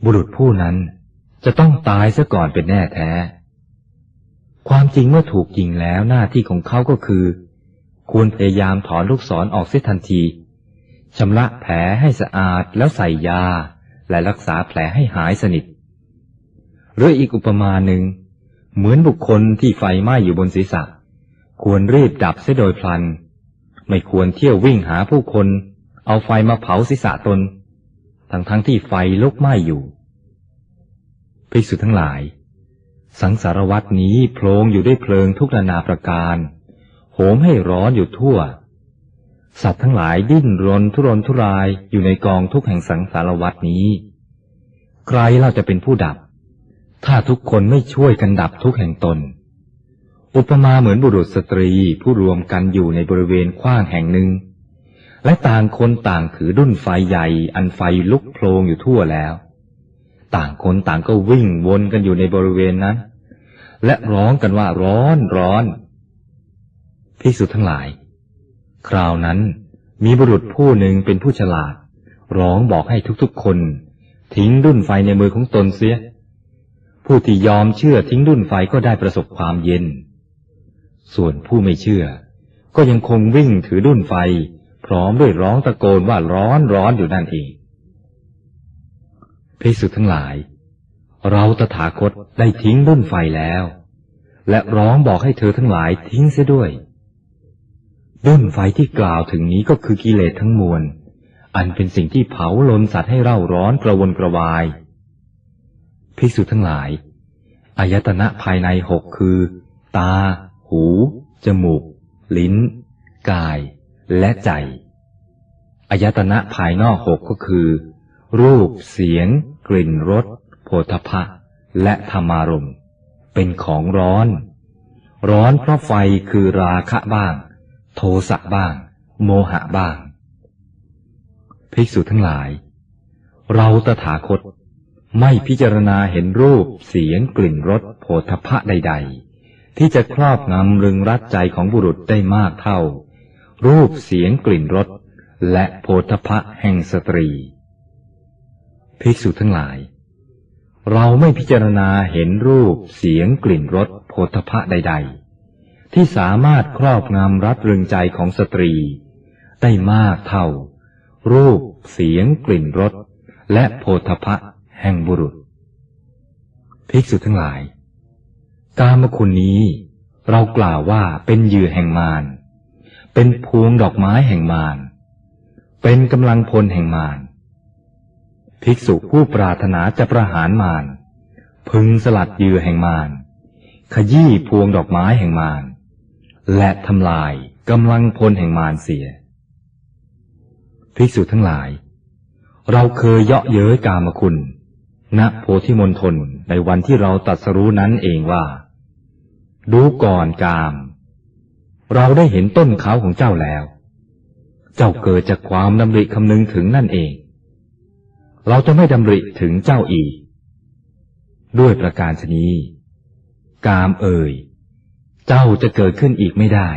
A: บุรุษผู้นั้น จะต้องตายซะก่อนเป็นแน่แท้ ความจริงเมื่อถูกยิงแล้วหน้าที่ของเขาก็คือ ควรพยายามถอนลูกศรอออกเสียทันทีชำระแผลให้สะอาดแล้วใส่ยา และรักษาแผลให้หายสนิท หรืออีกอุปมาหนึ่ง เหมือนบุคคลที่ไฟไหม้อยู่บนศีรษะ ควรรีบดับเสียโดยพลัน ไม่ควรเที่ยววิ่งหาผู้คน เอาไฟมาเผาศีรษะตน ทั้งทั้งที่ไฟลุกไหม้อยู่ ภิกษุทั้งหลาย สังสารวัตนี้โพลงอยู่ด้วยเพลิงทุกนานาประการ โหมให้ร้อนอยู่ทั่ว สัตว์ทั้งหลายดิ้นรนทุรนทุรายอยู่ในกองทุกแห่งสังสารวัตนี้ ใครเราจะเป็นผู้ดับ ถ้าทุกคนไม่ช่วยกันดับทุกแห่งตน อุปมาเหมือนบุรุษสตรีผู้รวมกันอยู่ในบริเวณกว้างแห่งหนึ่ง และต่างคนต่างถือดุ้นไฟใหญ่อันไฟลุกโพลงอยู่ทั่วแล้ว ต่างคนต่างก็วิ่งวนกันอยู่ในบริเวณนั้น และร้องกันว่าร้อนร้อนพิสุทั้งหลาย คราวนั้นมีบุรุษผู้หนึ่งเป็นผู้ฉลาด ร้องบอกให้ทุกๆคน ทิ้งดุ้นไฟในมือของตนเสีย ผู้ที่ยอมเชื่อทิ้งดุ้นไฟก็ได้ประสบความเย็น ส่วนผู้ไม่เชื่อ ก็ยังคงวิ่งถือดุ้นไฟ พร้อมด้วยร้องตะโกนว่าร้อนร้อนอยู่นั่นเอง ภิกษุทั้งหลาย เราตถาคตได้ทิ้งรุ่นไฟแล้ว และร้องบอกให้เธอทั้งหลายทิ้งเสียด้วยรุ่นไฟที่กล่าวถึงนี้ก็คือกิเลสทั้งมวล อันเป็นสิ่งที่เผาลนสัตว์ให้เร่าร้อนกระวนกระวายภิกษุทั้งหลายอายตนะภายในหกคือ ตา หู จมูก ลิ้น กาย และใจอายตนะภายนอกหกก็คือ รูปเสียง กลิ่นรสโผฏฐะและธรรมารมเป็นของร้อน ร้อนเพราะไฟคือราคะบ้าง โทสะบ้าง โมหะบ้าง ภิกษุทั้งหลาย เราตถาคตไม่พิจารณาเห็นรูปเสียงกลิ่นรสโผฏฐะใด ๆ ที่จะครอบงำรึงรัดใจของบุรุษได้มากเท่า รูปเสียงกลิ่นรสและโผฏฐะแห่งสตรี ภิกษุทั้งหลาย เราไม่พิจารณาเห็นรูปเสียงกลิ่นรสโผฏฐะใด ๆ ที่สามารถครอบงำรัดรึงใจของสตรี ได้มากเท่า รูปเสียงกลิ่นรสและโผฏฐะแห่งบุรุษ ภิกษุทั้งหลาย กามคุณนี้เรากล่าวว่าเป็นเหยื่อแห่งมาร เป็นพวงดอกไม้แห่งมาร เป็นกำลังพลแห่งมาร ภิกษุผู้ปรารถนาจะประหารมาร พึงสลัดเยื่อแห่งมาร ขยี้พวงดอกไม้แห่งมาร และทำลายกำลังพลแห่งมารเสีย ภิกษุทั้งหลาย เราเคยเยาะเย้ยกามคุณ ณโพธิมณฑลในวันที่เราตัดสรู้นั้นเองว่า ดูก่อนกาม เราได้เห็นต้นเขาของเจ้าแล้ว เจ้าเกิดจากความดำริคำนึงถึงนั่นเอง เราจะไม่ดำริถึงเจ้าอีก ด้วยประการชนี้ กามเอ่ย เจ้าจะเกิดขึ้นอีกไม่ได้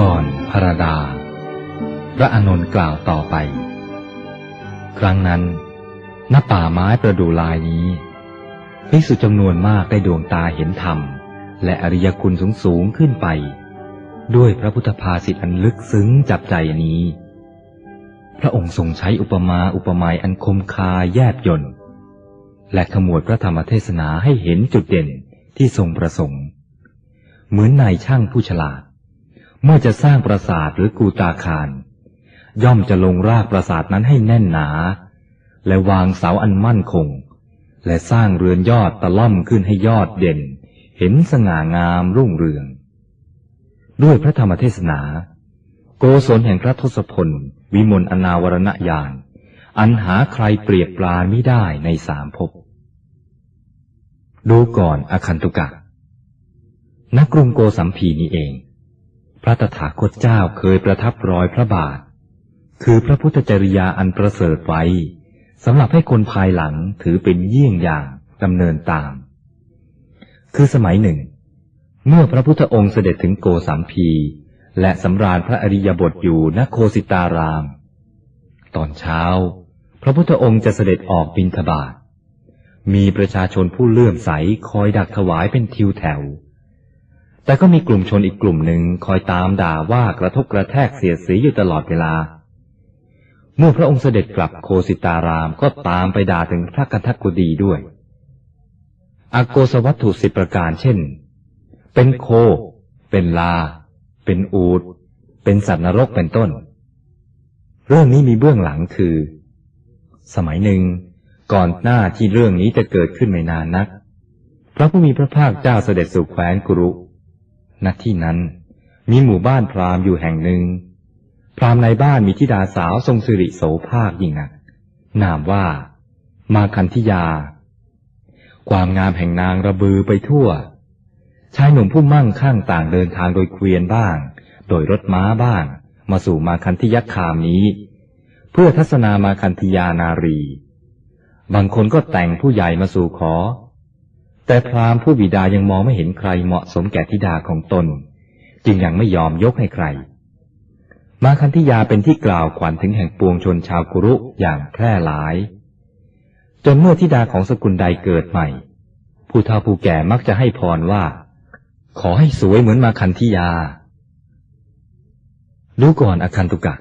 A: ก่อนพระดา พระอานนท์กล่าวต่อไป ครั้งนั้นณป่าไม้ประดูลายนี้ภิกษุจำนวนมากได้ดวงตาเห็นธรรม และอริยคุณสูงสูงขึ้นไป ด้วยพระพุทธภาษิตอันลึกซึ้งจับใจนี้ พระองค์ทรงใช้อุปมาอุปไมยอันคมคาแยบยนต์และขมวดพระธรรมเทศนาให้เห็นจุดเด่นที่ทรงประสงค์ เหมือนนายช่างผู้ฉลาด เมื่อจะสร้างปราสาทหรือกูตาคาร ย่อมจะลงรากปราสาทนั้นให้แน่นหนา และวางเสาอันมั่นคง และสร้างเรือนยอดตะล่อมขึ้นให้ยอดเด่น เห็นสง่างามรุ่งเรือง ด้วยพระธรรมเทศนา โกศลแห่งพระทศพล วิมลอนาวรณญาณอันหาใครเปรียบปราไม่ได้ในสามภพดูก่อนอคันตุกะ นักกรุงโกสัมพีนี้เอง พระตถาคตเจ้าเคยประทับรอยพระบาท คือพระพุทธจริยาอันประเสริฐไว้สำหรับให้คนภายหลังถือเป็นเยี่ยงอย่างดำเนินตาม คือสมัยหนึ่ง เมื่อพระพุทธองค์เสด็จถึงโกสัมพี และสำราญพระอริยบทอยู่ณโคสิตาราม ตอนเช้า พระพุทธองค์จะเสด็จออกบิณฑบาตมีประชาชนผู้เลื่อมใสคอยดักถวายเป็นทิวแถว แต่ก็มีกลุ่มชนอีกกลุ่มหนึ่งคอยตามด่าว่ากระทบกระแทกเสียดสีอยู่ตลอดเวลา เมื่อพระองค์เสด็จกลับโคสิตารามก็ตามไปด่าถึงพระกันทักกุดีด้วยอโกสวัตถุสิบประการเช่น เป็นโค เป็นลา เป็นอูด เป็นสัตว์นรกเป็นต้น เรื่องนี้มีเบื้องหลังคือ สมัยหนึ่ง ก่อนหน้าที่เรื่องนี้จะเกิดขึ้นไม่นานนัก พระผู้มีพระภาคเจ้าเสด็จสู่แคว้นกุรุ ณที่นั้น มีหมู่บ้านพราหมณ์อยู่แห่งหนึ่ง พราหมณ์ในบ้านมีธิดาสาวทรงสิริโสภาคยิ่งนัก นามว่า มาคันธิยา ความงามแห่งนางระบือไปทั่ว ชายหนุ่มผู้มั่งคั่งต่างเดินทางโดยเกวียนบ้าง โดยรถม้าบ้าง มาสู่มาคันธิยคามนี้ เพื่อทัศนามาคันธิยานารี บางคนก็แต่งผู้ใหญ่มาสู่ขอ แต่พราหมณ์ผู้บิดายังมองไม่เห็นใครเหมาะสมแก่ธิดาของตน จึงยังไม่ยอมยกให้ใคร มาคันธิยาเป็นที่กล่าวขวัญถึงแห่งปวงชนชาวกุรุอย่างแพร่หลาย จนเมื่อธิดาของสกุลใดเกิดใหม่ ผู้เฒ่าผู้แก่มักจะให้พรว่า ขอให้สวยเหมือนมาคันธิยา รู้ก่อนอคันตุกะ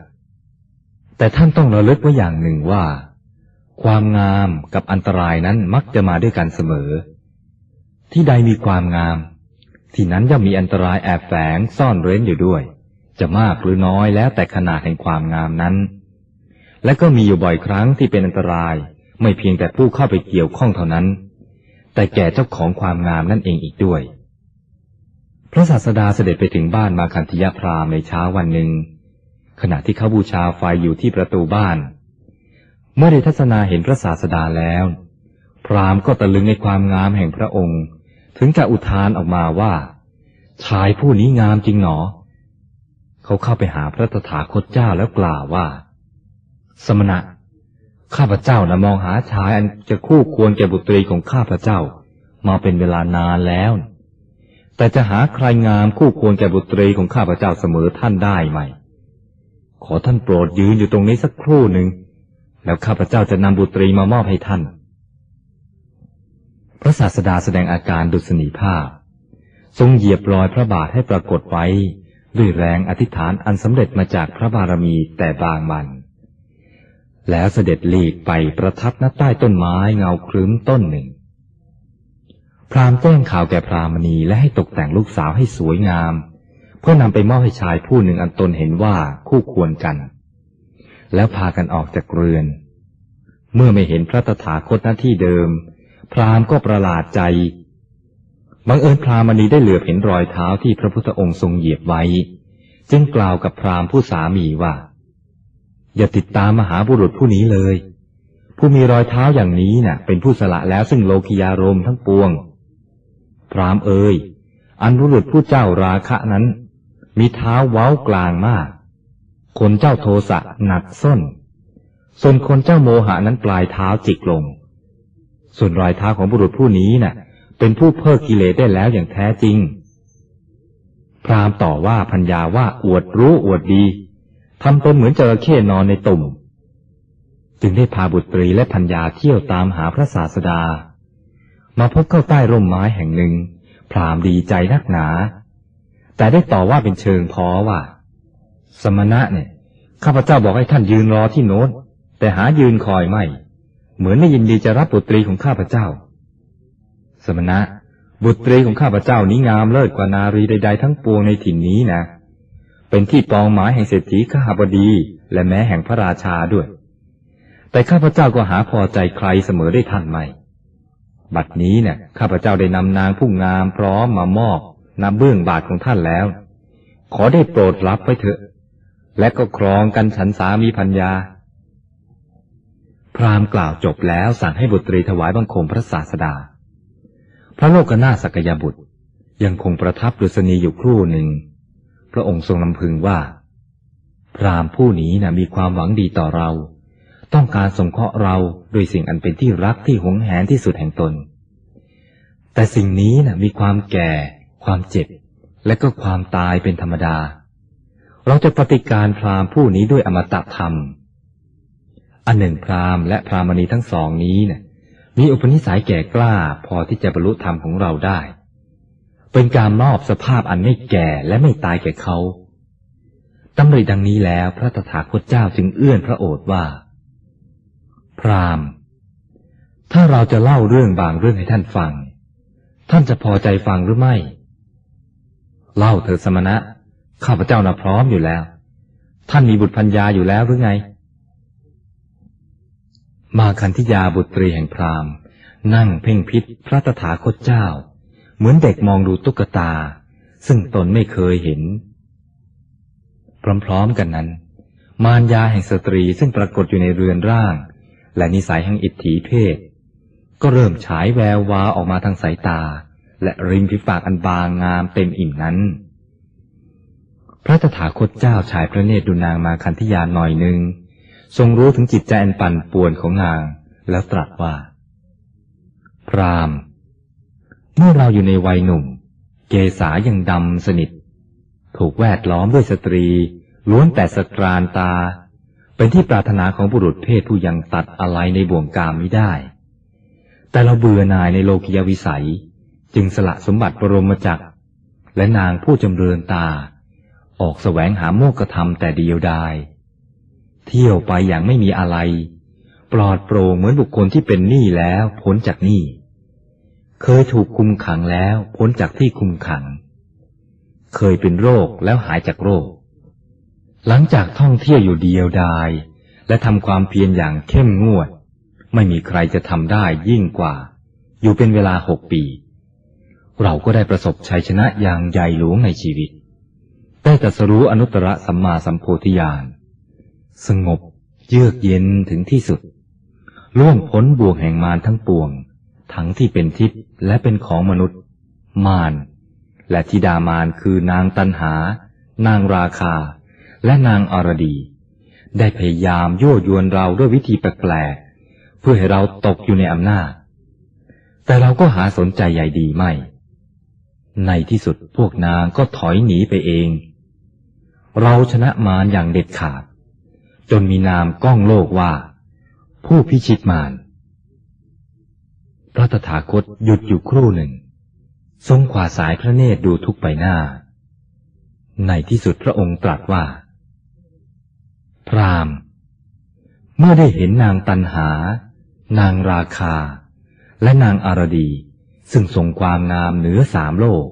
A: แต่ท่านต้องระลึกไว้อย่างหนึ่งว่า ความงามกับอันตรายนั้นมักจะมาด้วยกันเสมอ ที่ใดมีความงาม ที่นั้นย่อมมีอันตรายแอบแฝงซ่อนเร้นอยู่ด้วย จะมากหรือน้อยแล้วแต่ขนาดแห่งความงามนั้น และก็มีอยู่บ่อยครั้งที่เป็นอันตราย ไม่เพียงแต่ผู้เข้าไปเกี่ยวข้องเท่านั้น แต่แก่เจ้าของความงามนั่นเองอีกด้วย พระศาสดาเสด็จไปถึงบ้านมาคันธยพรามในเช้าวันหนึ่ง ขณะที่เขาบูชาไฟอยู่ที่ประตูบ้าน เมื่อได้ทัศนาเห็นพระศาสดาแล้ว พรามก็ตะลึงในความงามแห่งพระองค์ ถึงจะอุทานออกมาว่า ชายผู้นี้งามจริงหนอ เขาเข้าไปหาพระตถาคตเจ้าแล้วกล่าวว่า สมณะ ข้าพเจ้านะมองหาชายอันจะคู่ควรแก่บุตรีของข้าพเจ้า มาเป็นเวลานานแล้ว แต่จะหาใครงามคู่ควรแก่บุตรีของข้าพเจ้าเสมอท่านได้ไหม ขอท่านโปรดยืนอยู่ตรงนี้สักครู่หนึ่งแล้วข้าพเจ้าจะนำบุตรีมามอบให้ท่าน พระศาสดาแสดงอาการดุษณีภาพ ทรงเหยียบรอยพระบาทให้ปรากฏไว้ ด้วยแรงอธิษฐานอันสำเร็จมาจากพระบารมีแต่บางมัน แล้วเสด็จหลีกไปประทับณใต้ต้นไม้เงาครึ้มต้นหนึ่ง พรามแจ้งข่าวแก่พรามณีและให้ตกแต่งลูกสาวให้สวยงาม เพื่อนำไปมอบให้ชายผู้หนึ่งอันตนเห็นว่าคู่ควรกัน แล้วพากันออกจากเรือน เมื่อไม่เห็นพระตถาคตหน้าที่เดิม พรามก็ประหลาดใจ บังเอิญพรามณีได้เหลือบเห็นรอยเท้าที่พระพุทธองค์ทรงเหยียบไว้ จึงกล่าวกับพรามผู้สามีว่า อย่าติดตามมหาบุรุษผู้นี้เลย ผู้มีรอยเท้าอย่างนี้น่ะ เป็นผู้สละแล้วซึ่งโลกิยารมทั้งปวง พรามเอ่ยอันบุรุษผู้เจ้าราคะนั้น มีเท้าเว้ากลางมาก คนเจ้าโทสะหนักส้น ส่วนคนเจ้าโมหะนั้นปลายเท้าจิกลง ส่วนรอยเท้าของบุรุษผู้นี้น่ะ เป็นผู้เพิกกิเลสได้แล้วอย่างแท้จริง พรามต่อว่าพัญญาว่าอวดรู้อวดดีทำตนเหมือนจระเข้นอนในตุ่ม จึงได้พาบุตรีและพัญญาเที่ยวตามหาพระศาสดา มาพบเข้าใต้ร่มไม้แห่งหนึ่ง พรามดีใจนักหนา แต่ได้ต่อว่าเป็นเชิงพอว่า สมณะเนี่ยข้าพเจ้าบอกให้ท่านยืนรอที่โน้นแต่หายืนคอยไม่ เหมือนไม่ยินดีจะรับบุตรีของข้าพเจ้า สมณะ บุตรีของข้าพเจ้านี้งามเลิศกว่านารีใดๆทั้งปวงในถิ่นนี้นะ เป็นที่ปองหมายแห่งเศรษฐีข้าบดี และแม้แห่งพระราชาด้วย แต่ข้าพเจ้าก็หาพอใจใครเสมอได้ท่านไม่บัดนี้เนี่ยข้าพเจ้าได้นำนางผู้งามพร้อมมามอบนำเบื้องบาทของท่านแล้ว ขอได้โปรดรับไปเถอะ และก็ครองกันฉันสามีพัญญา พราหมณ์กล่าวจบแล้วสั่งให้บุตรีถวายบังคมพระศาสดา พระโลกนาสักยบุตร ยังคงประทับดุษณีอยู่ครู่หนึ่ง พระองค์ทรงลำพึงว่า พราหมณ์ผู้นี้นะ่ะมีความหวังดีต่อเรา ต้องการสงเคราะห์เราด้วยสิ่งอันเป็นที่รักที่หวงแหนที่สุดแห่งตน แต่สิ่งนี้นะ่ะมีความแก่ ความเจ็บ และก็ความตายเป็นธรรมดา เราจะปฏิการพราหมณ์ผู้นี้ด้วยอมตะธรรม อันหนึ่งพราหมณ์และพรามณีทั้งสองนี้เนี่ยมีอุปนิสัยแก่กล้าพอที่จะบรรลุธรรมของเราได้ เป็นการมอบสภาพอันไม่แก่และไม่ตายแก่เขาตำริดังนี้แล้วพระตถาคตเจ้าจึงเอื้อนพระโอษฐว่า พราหมณ์ ถ้าเราจะเล่าเรื่องบางเรื่องให้ท่านฟัง ท่านจะพอใจฟังหรือไม่ เล่าเถิดสมณะ ข้าพเจ้าน่ะพร้อมอยู่แล้ว ท่านมีบุตรพัญญาอยู่แล้วหรือไง มาคันธิยาบุตรีแห่งพราหมณ์ นั่งเพ่งพิษพระตถาคตเจ้า เหมือนเด็กมองดูตุ๊กตา ซึ่งตนไม่เคยเห็น พร้อมๆกันนั้น มารยาแห่งสตรีซึ่งปรากฏอยู่ในเรือนร่าง และนิสัยแห่งอิทธิเพศ ก็เริ่มฉายแวววาออกมาทางสายตา และริมฝีปากอันบางงามเต็มอิ่มนั้น พระตถาคตเจ้าฉายพระเนตรดูนางมาคันธิยาหน่อยหนึ่ง ทรงรู้ถึงจิตใจอันปั่นป่วนของนาง แล้วตรัสว่า พรามเมื่อเราอยู่ในวัยหนุ่ม เกษายังดำสนิท ถูกแวดล้อมด้วยสตรี ล้วนแต่สตรานตา เป็นที่ปรารถนาของบุรุษเพศผู้ยังตัดอะไรในบ่วงกามไม่ได้ แต่เราเบื่อหน่ายในโลกิยวิสัย จึงสละสมบัติบรมจักร และนางผู้จำเริญตา ออกแสวงหาโมกธรรมแต่เดียวดาย เที่ยวไปอย่างไม่มีอะไร ปลอดโปร่งเหมือนบุคคลที่เป็นหนี้แล้วพ้นจากหนี้ เคยถูกคุมขังแล้วพ้นจากที่คุมขัง เคยเป็นโรคแล้วหายจากโรค หลังจากท่องเที่ยวอยู่เดียวดาย และทำความเพียรอย่างเข้มงวด ไม่มีใครจะทำได้ยิ่งกว่า อยู่เป็นเวลาหกปี เราก็ได้ประสบชัยชนะอย่างใหญ่หลวงในชีวิต ได้ตรัสรู้อนุตตรสัมมาสัมโพธิญาณ สงบเยือกเย็นถึงที่สุด ล่วงพ้นบ่วงแห่งมารทั้งปวง ทั้งที่เป็นทิพย์และเป็นของมนุษย์ มารและธิดามารคือนางตันหา นางราคา และนางอรดี ได้พยายามยั่วยวนเราด้วยวิธีแปลกๆ เพื่อให้เราตกอยู่ในอำนาจ แต่เราก็หาสนใจใหญ่ดีไม่ ในที่สุดพวกนางก็ถอยหนีไปเอง เราชนะมารอย่างเด็ดขาด จนมีนามก้องโลกว่า ผู้พิชิตมารพระตถาคตหยุดอยู่ครู่หนึ่ง ทรงขวาสายพระเนตรดูทุกใบหน้า ในที่สุดพระองค์ตรัสว่า พราม เมื่อได้เห็นนางตันหา นางราคา และนางอารดี ซึ่งทรงความงามเหนือสามโลก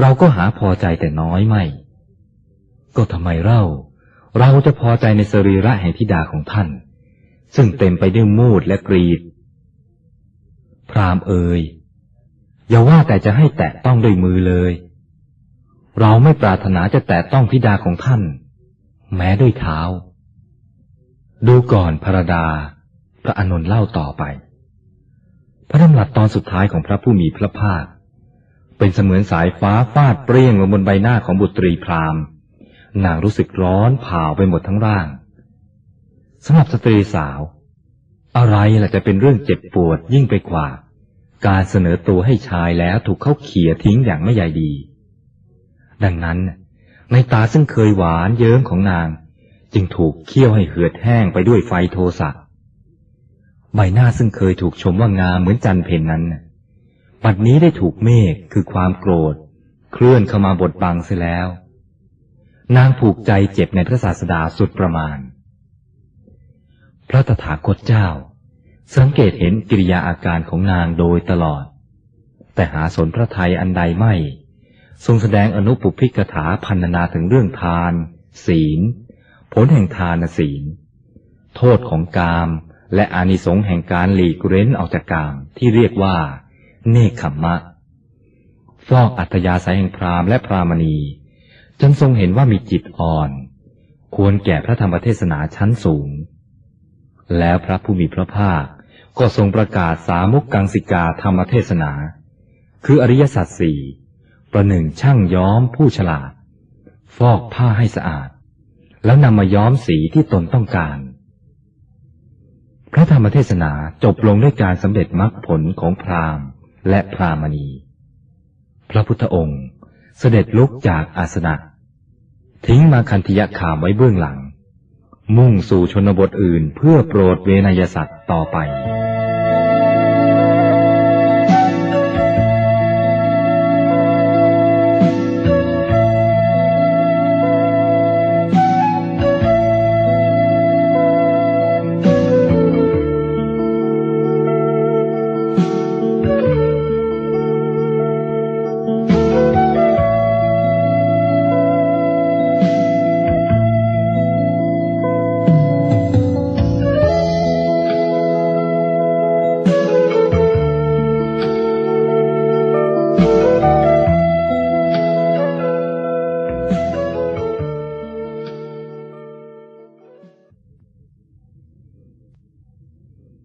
A: เราก็หาพอใจแต่น้อยไม่ ก็ทำไมเรา เราจะพอใจในสรีระแห่งธิดาของท่าน ซึ่งเต็มไปด้วยมูดและกรีด พรามเอ่ยอย่าว่าแต่จะให้แตะต้องด้วยมือเลย เราไม่ปรารถนาจะแตะต้องธิดาของท่าน แม้ด้วยเท้า ดูก่อนพระดา พระอนุ์เล่าต่อไป พระดำรัสตอนสุดท้ายของพระผู้มีพระภาค เป็นเสมือนสายฟ้าฟาดเปรี้ยงลงบนใบหน้าของบุตรีพราหมณ์ นางรู้สึกร้อนเผาไปหมดทั้งร่างสำหรับสตรีสาว อะไรล่ะจะเป็นเรื่องเจ็บปวดยิ่งไปกว่า การเสนอตัวให้ชายแล้วถูกเขาเขี่ยทิ้งอย่างไม่ใยดี ดังนั้น ในตาซึ่งเคยหวานเยิ้มของนาง จึงถูกเคี่ยวให้เหือดแห้งไปด้วยไฟโทสะใบหน้าซึ่งเคยถูกชมว่างามเหมือนจันเพนนั้นปัดนี้ได้ถูกเมฆคือความโกรธ เคลื่อนเข้ามาบดบังเสียแล้ว นางผูกใจเจ็บในพระศาสดาสุดประมาณ พระตถาคตเจ้า สังเกตเห็นกิริยาอาการของนางโดยตลอด แต่หาสนพระไทยอันใดไม่ ทรงแสดงอนุปุพิกถาพันนาถึงเรื่องทาน ศีล ผลแห่งทานศีล โทษของกาม และอานิสงส์แห่งการหลีกเร้นออกจากกามที่เรียกว่า เนคขมมะ ฟอกอัธยาศัยแห่งพรามและพรามณี จนทรงเห็นว่ามีจิตอ่อน ควรแก่พระธรรมเทศนาชั้นสูง แล้วพระผู้มีพระภาคก็ทรงประกาศสามุกกังสิกาธรรมเทศนา คืออริยสัจสี่ประหนึ่งช่างย้อมผู้ฉลาด ฟอกผ้าให้สะอาด แล้วนำมาย้อมสีที่ตนต้องการ พระธรรมเทศนาจบลงด้วยการสำเร็จมรรคผลของพราหมณ์และพรามณี พระพุทธองค์เสด็จลุกจากอาสนะ ทิ้งมาคันธยขามไว้เบื้องหลัง มุ่งสู่ชนบทอื่นเพื่อโปรดเวนยสัตว์ต่อไป